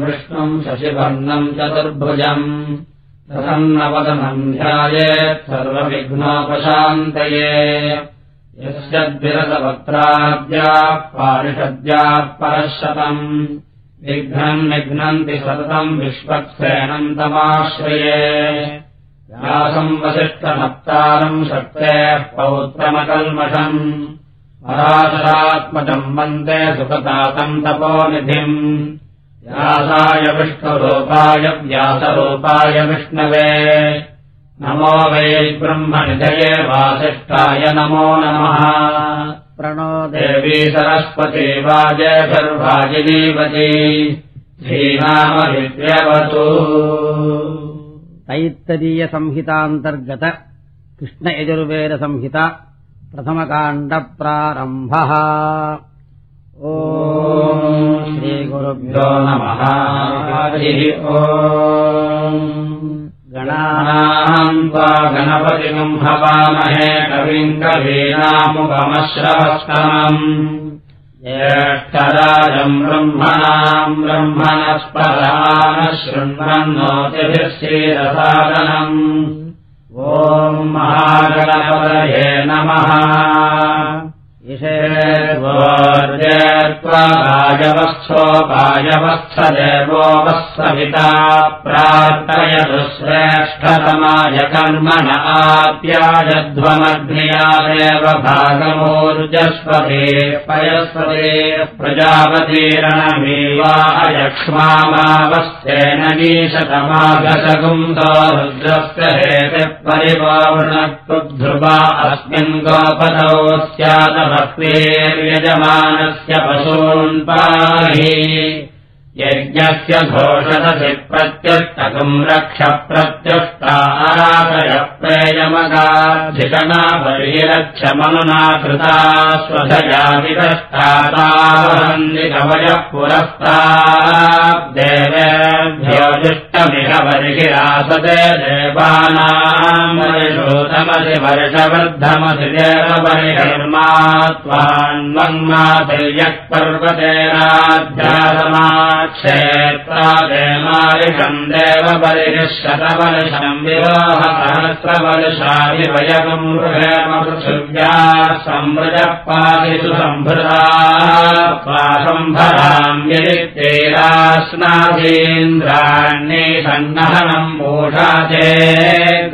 विष्णुम् शशिवर्णम् चतुर्भुजम् प्रसन्नवदनम् ध्यायेत् सर्वविघ्नोपशान्तये। यस्य द्विरतवक्त्राद्याः पारिषद्याः परशतम्। विघ्नम् निघ्नन्ति सततम् विश्वक्सेनन्तमाश्रये व्यासम् वसिष्ठनप्तारम् शक्तेः पौत्रमकल्मषम्। पराशरात्मजम् वन्दे सुखतातम् तपोनिधिम् व्यासाय विष्णुरूपाय व्यासरूपाय विष्णवे। नमो वै ब्रह्मनिधये वासिष्ठाय नमो नमः। प्रणो देवी सरस्वती वाजयर्वाजिनीवती श्रीनामविद्यवतु तैत्तरीयसंहितान्तर्गत कृष्णयजुर्वेदसंहिता प्रथमकाण्डप्रारम्भः ओ श्रीगुरुभ्यो नमः। हरिः ओ गणानाम् त्वा गणपतिम् हवामहे कविम् ज्येष्ठराजम् ब्रह्मणाम् ब्रह्मणस्पदानः शृण्वन्नोतिभिः श्रीरसादनम्। ॐ महागणपतये नमः ेत्वायवस्थोपायवस्थदेवो वः सविता प्रार्थयतु श्रेष्ठतमाय कर्मण आप्यायध्वमग्नियादेव भागमोर्जस्वते पयस्वते प्रजापतीरणमेवा अयक्ष्मामावस्थेन नीशतमागतगुन्दो रुद्रस्य हेतिः परिपावृणत्वध्रुवा अस्मिन् गोपदौ स्यादभक्तेर्यजमानस्य पशून् पाहि। यज्ञस्य घोषदसि प्रत्युष्टकम् रक्ष परिरक्षमनुना कृता स्वधया विदष्टातावन्दिकवयः पुरस्तादेवेभ्यो जुष्टमिह बर्हिरासते देवानाम् वर्षोतमसि वर्षवर्धमसि देवबर्हिर्मा त्वान्वङ्मातिर्यः पर्वतेनाध्यासमा क्षेत्रादेमारिषम् देवबलिशतवलशम् विवाहसहस्रवलशादिवयवम् पृथिव्या संवृजः पादिषु सम्भृता स्वासम्भराम् यदित्यैरास्नाधीन्द्राण्ये सन्नहनम् मूढाचे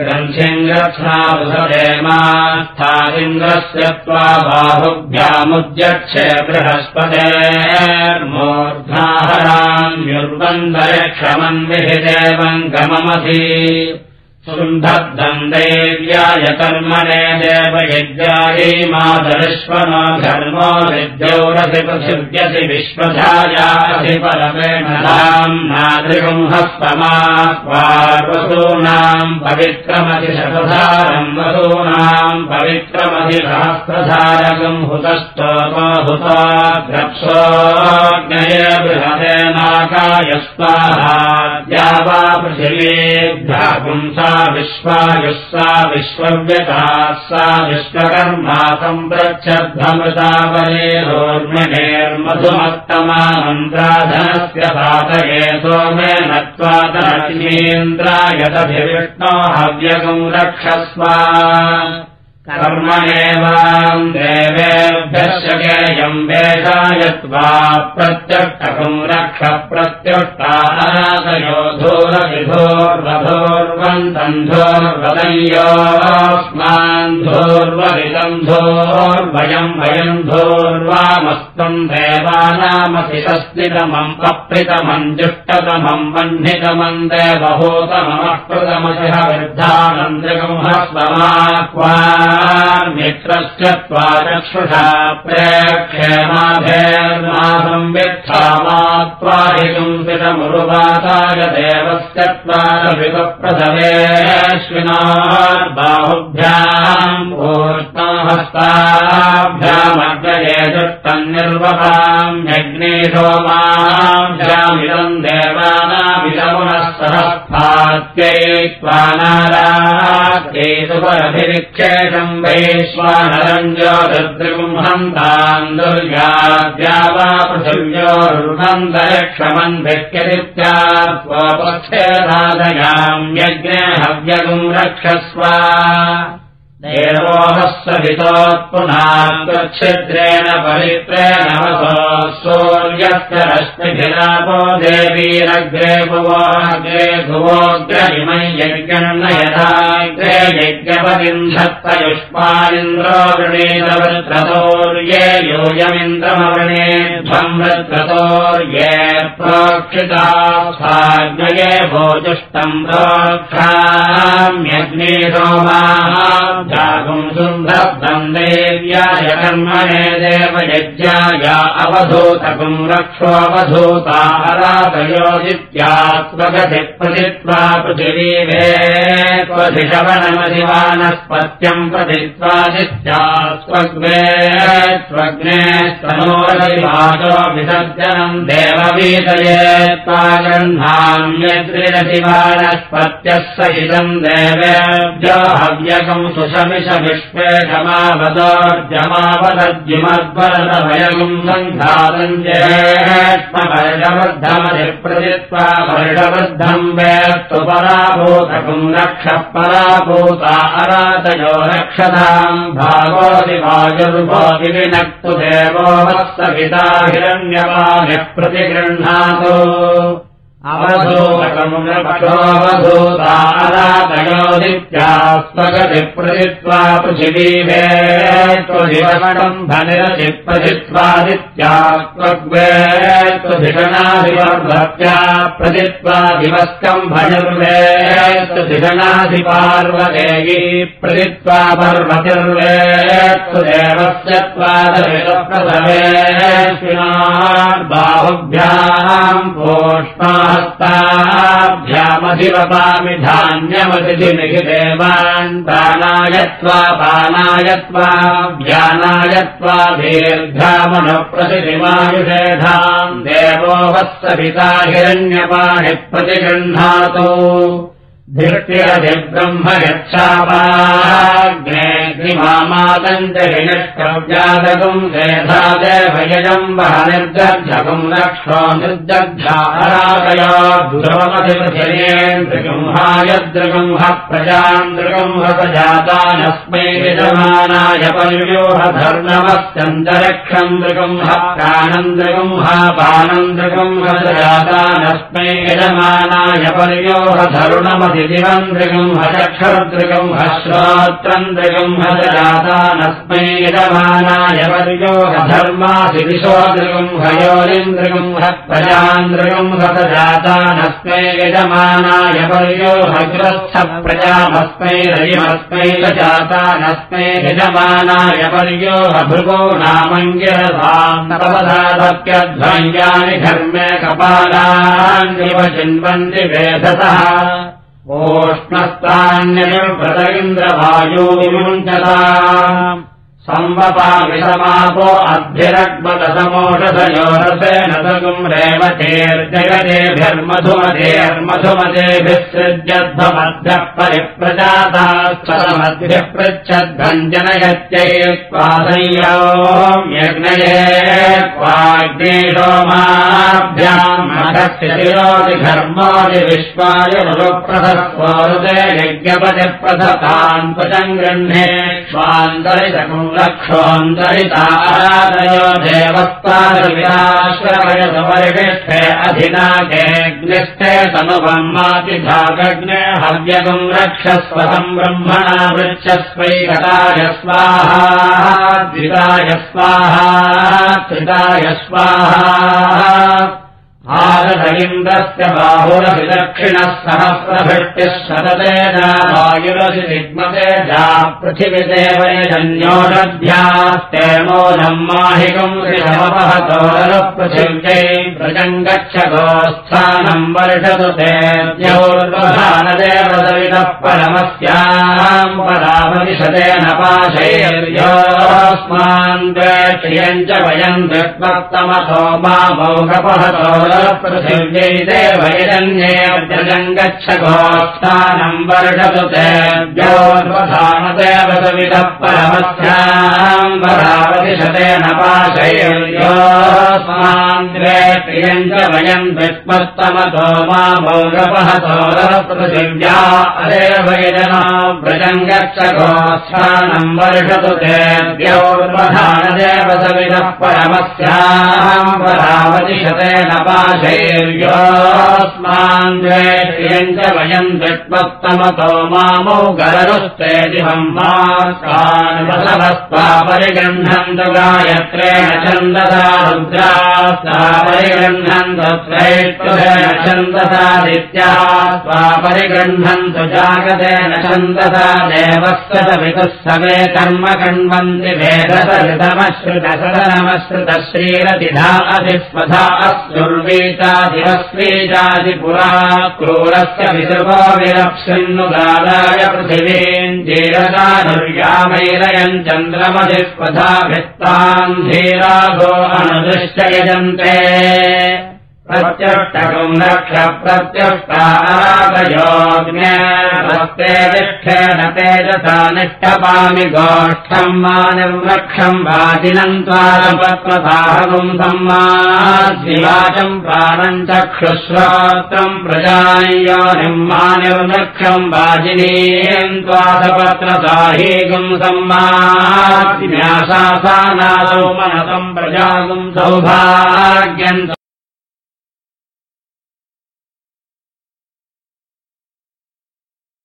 ग्रन्थिङ्गत्साधुसदेमास्थादिन्द्रस्य त्वा बाहुभ्यामुद्यक्षे बृहस्पतेर्मूर्ध्नाहरान्युर्वन्दरक्षमन्विहिदेवम् गममसि सुन्धद्दन्देव्याय कर्मणे देवयज्ञायै मातरिष्वनो धर्मो विद्यौरसि पृथिव्यसि विश्वधायासि परमेण नादृगम् हस्तमाक्वार्वसूनाम् पवित्रमधि शतधारम् वसूनाम् पवित्रमधि सहस्रधारकम् हुतस्तोको हुता द्रप्सोऽग्नय बृहदेनाकाय स्वाहा वा पृथिवीभ्यः पुंसा विश्वायुः सा विश्वव्यताः सा विश्वकर्मा सम्प्रच्छद्भमृतावलेरोर्मिणेर्मधुमत्तमामन्त्राधनस्य पातये सोमे नत्वातरतीन्द्राय तभिविष्णो हव्यगम् रक्षस्व। कर्मणेवाम् देवेभ्यस्य गेयम् वेषायत्वा प्रत्यष्टकम् रक्ष प्रत्युष्टानादयो धूरविधोर्वधोर्वन्तम् धोर्वदयोस्मान् धोर्वरितम् धोर्वयम् वयम् धोर्वामस्तम् देवानामसि तस्नितमम् अप्रितमम् जुष्टतमम् वह्नितमम् हस्वमाक्वा मित्रस्य त्वा चक्षुषा प्रेक्षेमाभेर्मासम् वित्थामा त्वाहितुम् पितमुरुवाताय देवस्य त्वारभितप्रसवेश्विनार्बाहुभ्याम् ऊर्त्नहस्ताभ्यामग्रये दुष्टम् निर्वपाम् यज्ञेशोमाभ्यामिदम् देवानामिदमुनः सहस्फात्यै त्वा नारा केतुपरभिविक्षेषम् वैश्वानरम् ज्योतिर्दृगुंहन्ताम् दुर्गाद्या वा पृथिव्योरुहन्तरिक्षमन् भिक्यदित्या स्वपक्षेदादयाम् यज्ञे हव्यगुम् रक्षस्व देवोहस्वहितोत्पुनाच्छिद्रेण पवित्रेण वसो सूर्यस्य रश्मिभिलापो देवीरग्रे भुवोऽग्रे भुवोऽग्रहिमै यज्ञम् न यथाग्रे यज्ञपतिन्धत्तयुष्मानिन्द्रो वृणीतवृत्रतोर्ये यूयमिन्द्रमवृणेध्वम् वृत्रतोर्ये प्रोक्षिता स्वाज्ञये भोजुष्टम् प्रोक्षाम्यग्ने सोमाः देव्याय कर्मणे देवयज्ञाय अवधूतकुम् रक्षोऽवधूतारातयोदित्यात्मगति प्रथित्वा पृथिवीवे त्वधिशवनमधिवानस्पत्यम् प्रथित्वादित्यास्त्वग्ने त्वग्ने स्तनोरधिवाचो विसर्जनम् देववीतये त्वा गृह्णाम्यद्रिरधिवानस्पत्यः सहितम् देवेभ्यो हव्यकम् जेष्मवर्षवद्धमधिप्रदित्वा वर्षवद्धम् वेत्तु पराभूतकुम् रक्षः पराभूता अरातयो रक्षताम् भागोदिवायुर्भोति विनक्तु देवो वत्सविता हिरण्यवानिः प्रतिगृह्णातु। अवधूतकमुनपक्षोऽवधूतारातयोदित्यास्वगति प्रदित्वा पृथिवीवे त्वधिवकटम् धनिरति प्रदित्वादित्यास्त्वग्वे त्वधिषणाधिवर्धत्या प्रदित्वा दिवस्कम् भजुर्वे त्वधिषणाधिपार्वदेयी प्रदित्वा पर्वतिर्वे त्वदेवस्य त्वादविदप्रसवे बाहुभ्याम् पोष्णा हस्ताभ्यामधिवपामि धान्यमतिथिनिहि देवान् पानायत्वा ज्ञानायत्वा दीर्घामनुप्रतिमायुषेधाम् देवो वत्सपिता हिरण्यपाणि प्रतिगृह्णातु धृष्टिरधिब्रह्म यच्छापाग्नेग्निमामादम् च हिनष्कव्यादकम् सेधादेभयजम् वह निर्दग्धकम् रक्षो निर्दग्धारादया दुरमधिपथिरेन्द्रगुंहायद्रगुंह प्रजान्द्रगुंह प्रजातानस्मै यजमानाय पर्योहधर्णमस्यन्तरिक्षम् दृगुंह प्राणन्द्रगुंह पानन्द्रगुंह जातानस्मै यजमानाय पर्योहधरुणमधि दिवन्द्रगम् हचक्षरुद्रगम् हश्रोत्रन्द्रगम् हजातानस्मै यजमानाय वर्यो हधर्मासि दिशोदृगम् हयोरिन्द्रगम् ह प्रजान्द्रगम् हतजातानस्मै यजमानाय वर्यो हग्रस्थ प्रजामस्मै रयिमस्मै जातानस्मै यजमानाय वर्यो हभृगो नामङ्गिरसान्तपदाधप्यध्वङ्ग्यानि धर्मे चिन्वन्ति वेधतः ओष्णस्तान्यनिर्भृत इन्द्रवायो विमुञ्चता संवपामिसमापो अभ्यरग्मदसमोषधयोरसेन सगुम् रेवतेर्जगतेभिर्मधुमतेर्मधुमतेभिः सृज्यध्वमध्यः परिप्रजातास्तमद्भिः पृच्छद्भञ्जनयत्यै मठस्य शिरोदिघर्मोदि विश्वाय रुप्रथस्वरुदे यज्ञपतिप्रथतान् त्वचम् गृह्णे स्वान्तरितकुम् लक्षोऽन्तरितारादयो देवस्तारविराश्रवयसवर्षिष्ठे अधिनागेऽग्निष्ठे तनुवम् मातिभागग्ने हव्यगुम् रक्षस्वतम् ब्रह्मणा वृक्षस्वैकताय स्वाहा द्विताय स्वाहा त्रिताय स्वाहा भारत इन्द्रस्य बाहुरभिदक्षिणः सहस्रभृष्टिः शततेन वायुरसि विद्मते जा पृथिविदेवयजन्योषध्यास्ते मोदम् माहिकम् व्रजम् गच्छ गोस्थानम् वर्षतु परमस्याम् परामविशतेन पाशैर्योऽस्मान् द्वेष्यम् च वयम् दृक्वत्तमथो मामौकपहतोर पृथिव्यै देवैरन्ये व्रजम् गच्छ गोस्थानम् वर्षतु तेभ्योर्वधानदेव सवितः परमस्याम् वरावतिशतेन पाशैर्योऽस्मान् द्वे प्रियम् च वयम् विस्मस्तमतो मा भोगपहतो पृथिव्या अदेवैजना व्रजम् गच्छ गोस्थानम् वर्षतु तेभ्योर्वधानदेव सवितः परमस्याम् वरावतिशतेन पाशैर्योऽस्मान् द्वे प्रियम् च वयम् विस्मस्तमतो मामौ गररुस्ते दिवम् मास्तान्वसवस्त्वा परिगृह्णन्तु गायत्रेण छन्दसा रुद्रास्ता परिगृह्णन्तु त्रैत्वेन छन्दसा नित्या स्वा परिगृह्णन्तु जागतेन छन्दसा देवस्य सवितुः सवे कर्म कण्वन्ति श्रीरतिधा अधिस्वधा अस्युर्वीतादिवस्वीजादिपुरा क्रूरस्य जीरदानुर्यामैरयम् चन्द्रमधिस्वधा भित्ताम् धीरागो अनुदृश्य यजन्ते प्रत्युष्टकम् रक्ष प्रत्युष्टारागयोग्न्यस्ते तिष्ठेन तेजसा निष्ठपामि गोष्ठम् मा निर्वक्षम् वाजिनम् त्वारपत्वसाहगुम् सम्माशिवाचम् प्राणम् चक्षुश्रोत्रम् प्रजायोनिम् मा निर्वक्षम् वाजिनीम् त्वादपत्रसाहीगुम् सम्मासानादौ मनसम् प्रजागुम् सौभाग्यम्